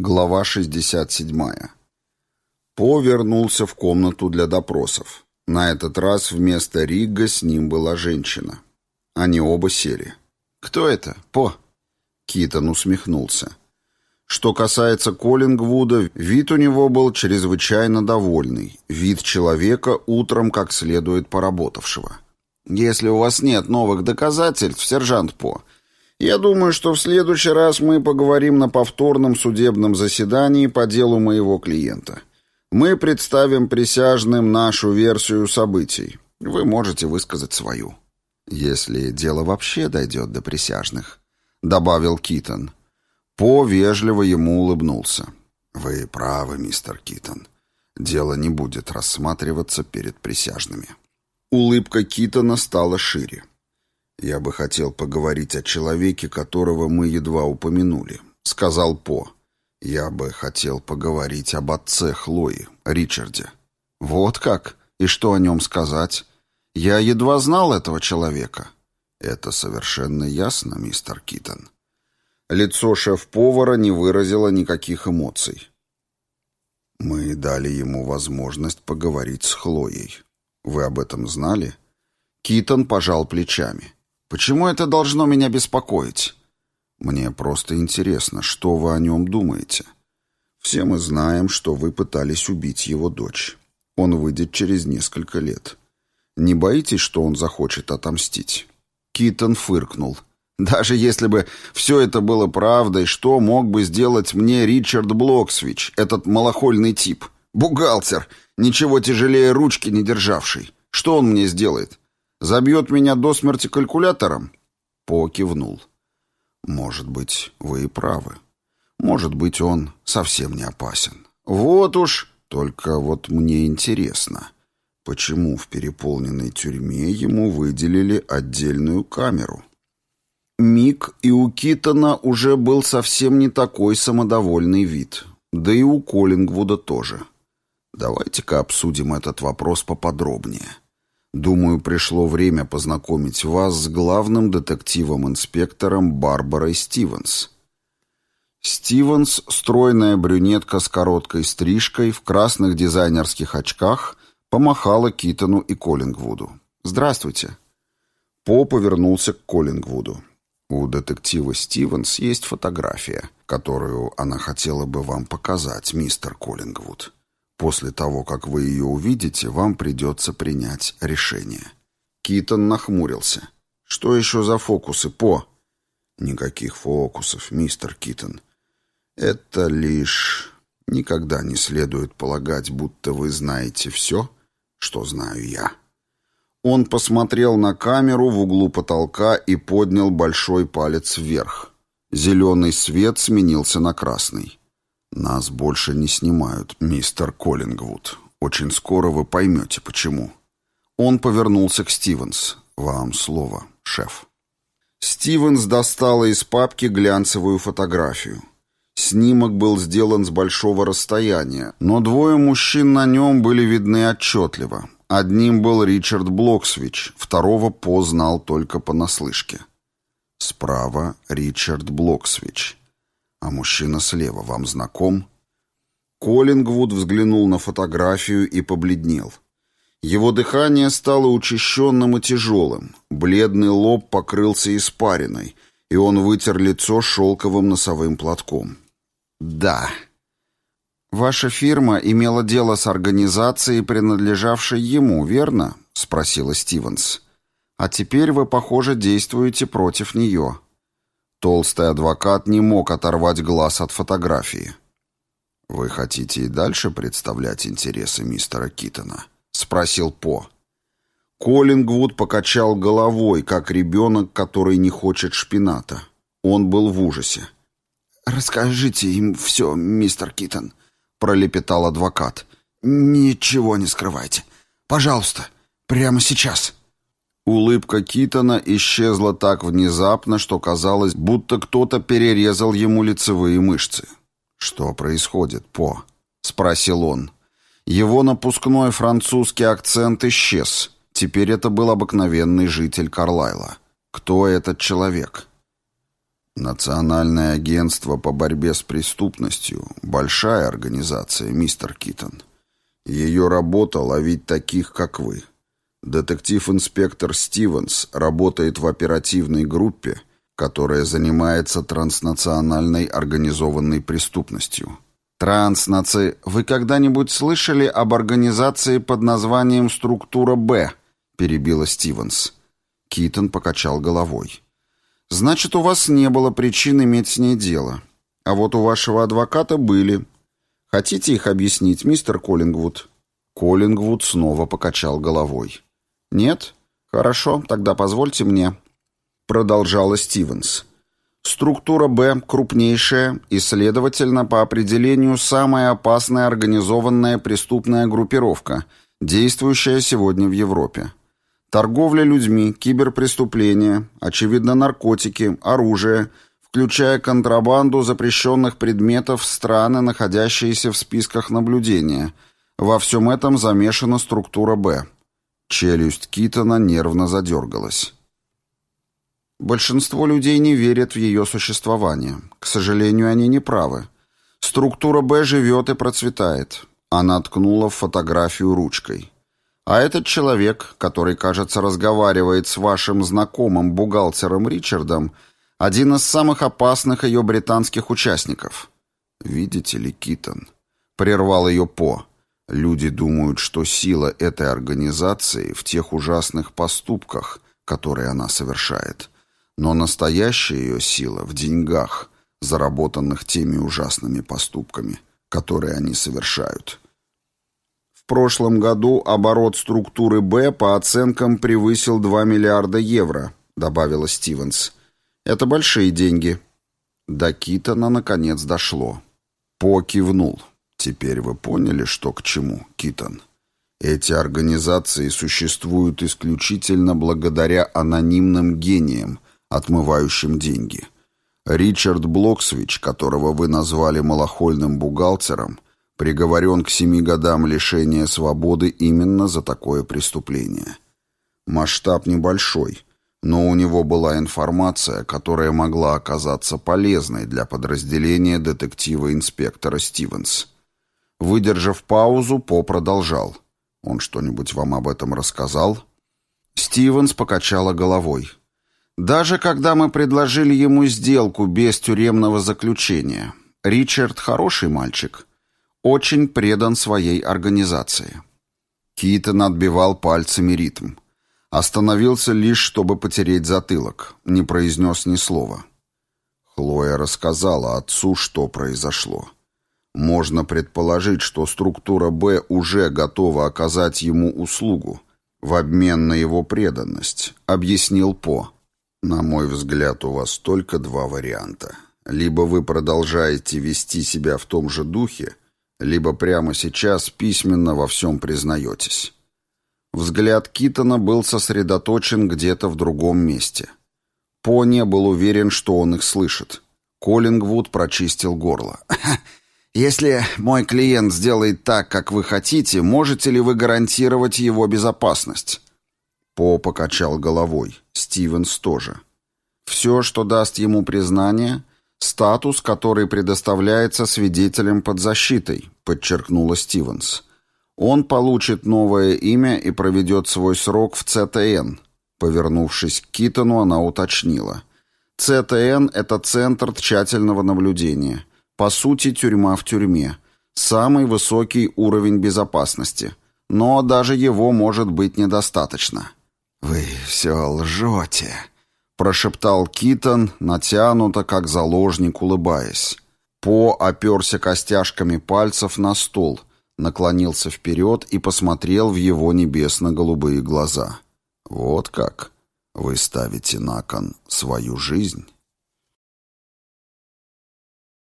Глава 67. По вернулся в комнату для допросов. На этот раз вместо Рига с ним была женщина. Они оба сели. «Кто это? По?» Китон усмехнулся. Что касается Коллингвуда, вид у него был чрезвычайно довольный. Вид человека, утром как следует поработавшего. «Если у вас нет новых доказательств, сержант По, я думаю, что в следующий раз мы поговорим на повторном судебном заседании по делу моего клиента. Мы представим присяжным нашу версию событий. Вы можете высказать свою. Если дело вообще дойдет до присяжных, добавил Китон. По вежливо ему улыбнулся. Вы правы, мистер Китон. Дело не будет рассматриваться перед присяжными. Улыбка Китона стала шире. «Я бы хотел поговорить о человеке, которого мы едва упомянули», — сказал По. «Я бы хотел поговорить об отце Хлои, Ричарде». «Вот как? И что о нем сказать? Я едва знал этого человека». «Это совершенно ясно, мистер Китон». Лицо шеф-повара не выразило никаких эмоций. «Мы дали ему возможность поговорить с Хлоей. Вы об этом знали?» Китон пожал плечами. Почему это должно меня беспокоить? Мне просто интересно, что вы о нем думаете. Все мы знаем, что вы пытались убить его дочь. Он выйдет через несколько лет. Не боитесь, что он захочет отомстить?» Китон фыркнул. «Даже если бы все это было правдой, что мог бы сделать мне Ричард Блоксвич, этот малохольный тип? Бухгалтер, ничего тяжелее ручки не державший. Что он мне сделает? Забьет меня до смерти калькулятором?» По кивнул. «Может быть, вы и правы. Может быть, он совсем не опасен. Вот уж, только вот мне интересно, почему в переполненной тюрьме ему выделили отдельную камеру?» Миг и у Китона уже был совсем не такой самодовольный вид. Да и у Коллингвуда тоже. Давайте-ка обсудим этот вопрос поподробнее. Думаю, пришло время познакомить вас с главным детективом-инспектором Барбарой Стивенс. Стивенс, стройная брюнетка с короткой стрижкой, в красных дизайнерских очках, помахала Китону и Коллингвуду. «Здравствуйте». По повернулся к Коллингвуду. У детектива Стивенс есть фотография, которую она хотела бы вам показать, мистер Коллингвуд. После того, как вы ее увидите, вам придется принять решение». Китон нахмурился. «Что еще за фокусы, По?» «Никаких фокусов, мистер Китон. Это лишь... Никогда не следует полагать, будто вы знаете все, что знаю я». Он посмотрел на камеру в углу потолка и поднял большой палец вверх. Зеленый свет сменился на красный. «Нас больше не снимают, мистер Коллингвуд. Очень скоро вы поймете, почему». Он повернулся к Стивенс. «Вам слово, шеф». Стивенс достала из папки глянцевую фотографию. Снимок был сделан с большого расстояния, но двое мужчин на нем были видны отчетливо. Одним был Ричард Блоксвич, второго познал только понаслышке. Справа Ричард Блоксвич. А мужчина слева вам знаком? Коллингвуд взглянул на фотографию и побледнел. Его дыхание стало учащенным и тяжелым. Бледный лоб покрылся испариной, и он вытер лицо шелковым носовым платком. «Да». «Ваша фирма имела дело с организацией, принадлежавшей ему, верно?» — спросила Стивенс. «А теперь вы, похоже, действуете против нее». Толстый адвокат не мог оторвать глаз от фотографии. «Вы хотите и дальше представлять интересы мистера Китона?» — спросил По. Коллингвуд покачал головой, как ребенок, который не хочет шпината. Он был в ужасе. «Расскажите им все, мистер Китон», — пролепетал адвокат. «Ничего не скрывайте. Пожалуйста, прямо сейчас». Улыбка Китона исчезла так внезапно, что казалось, будто кто-то перерезал ему лицевые мышцы. «Что происходит, По?» — спросил он. Его напускной французский акцент исчез. Теперь это был обыкновенный житель Карлайла. Кто этот человек? Национальное агентство по борьбе с преступностью – большая организация, мистер Китон. Ее работа – ловить таких, как вы. Детектив-инспектор Стивенс работает в оперативной группе, которая занимается транснациональной организованной преступностью. Транснаци... Вы когда-нибудь слышали об организации под названием «Структура Б»? перебила Стивенс. Китон покачал головой. Значит, у вас не было причин иметь с ней дело. А вот у вашего адвоката были. Хотите их объяснить, мистер Коллингвуд? Коллингвуд снова покачал головой. Нет? Хорошо, тогда позвольте мне. Продолжала Стивенс. Структура Б крупнейшая и, следовательно, по определению самая опасная организованная преступная группировка, действующая сегодня в Европе. Торговля людьми, киберпреступления, очевидно, наркотики, оружие, включая контрабанду запрещенных предметов в страны, находящиеся в списках наблюдения. Во всем этом замешана структура «Б». Челюсть Китона нервно задергалась. Большинство людей не верят в ее существование. К сожалению, они не правы. Структура «Б» живет и процветает. Она ткнула в фотографию ручкой. А этот человек, который, кажется, разговаривает с вашим знакомым бухгалтером Ричардом, один из самых опасных ее британских участников. Видите ли, Китон, прервал ее По. Люди думают, что сила этой организации в тех ужасных поступках, которые она совершает. Но настоящая ее сила в деньгах, заработанных теми ужасными поступками, которые они совершают прошлом году оборот структуры «Б» по оценкам превысил 2 миллиарда евро», — добавила Стивенс. «Это большие деньги». До Китона наконец дошло. По кивнул. «Теперь вы поняли, что к чему, Китон?» Эти организации существуют исключительно благодаря анонимным гениям, отмывающим деньги. Ричард Блоксвич, которого вы назвали малохольным бухгалтером, приговорен к семи годам лишения свободы именно за такое преступление. Масштаб небольшой, но у него была информация, которая могла оказаться полезной для подразделения детектива-инспектора Стивенс. Выдержав паузу, По продолжал. «Он что-нибудь вам об этом рассказал?» Стивенс покачала головой. «Даже когда мы предложили ему сделку без тюремного заключения, Ричард хороший мальчик» очень предан своей организации. Китон отбивал пальцами ритм. Остановился лишь, чтобы потереть затылок, не произнес ни слова. Хлоя рассказала отцу, что произошло. Можно предположить, что структура «Б» уже готова оказать ему услугу в обмен на его преданность, объяснил По. На мой взгляд, у вас только два варианта. Либо вы продолжаете вести себя в том же духе, либо прямо сейчас письменно во всем признаетесь. Взгляд Китона был сосредоточен где-то в другом месте. По не был уверен, что он их слышит. Коллингвуд прочистил горло. «Если мой клиент сделает так, как вы хотите, можете ли вы гарантировать его безопасность?» По покачал головой. Стивенс тоже. «Все, что даст ему признание, «Статус, который предоставляется свидетелям под защитой», — подчеркнула Стивенс. «Он получит новое имя и проведет свой срок в ЦТН». Повернувшись к Китону, она уточнила. «ЦТН — это Центр тщательного наблюдения. По сути, тюрьма в тюрьме. Самый высокий уровень безопасности. Но даже его может быть недостаточно». «Вы все лжете», прошептал Китон, натянуто, как заложник, улыбаясь. По оперся костяшками пальцев на стол, наклонился вперед и посмотрел в его небесно-голубые глаза. «Вот как? Вы ставите на кон свою жизнь?»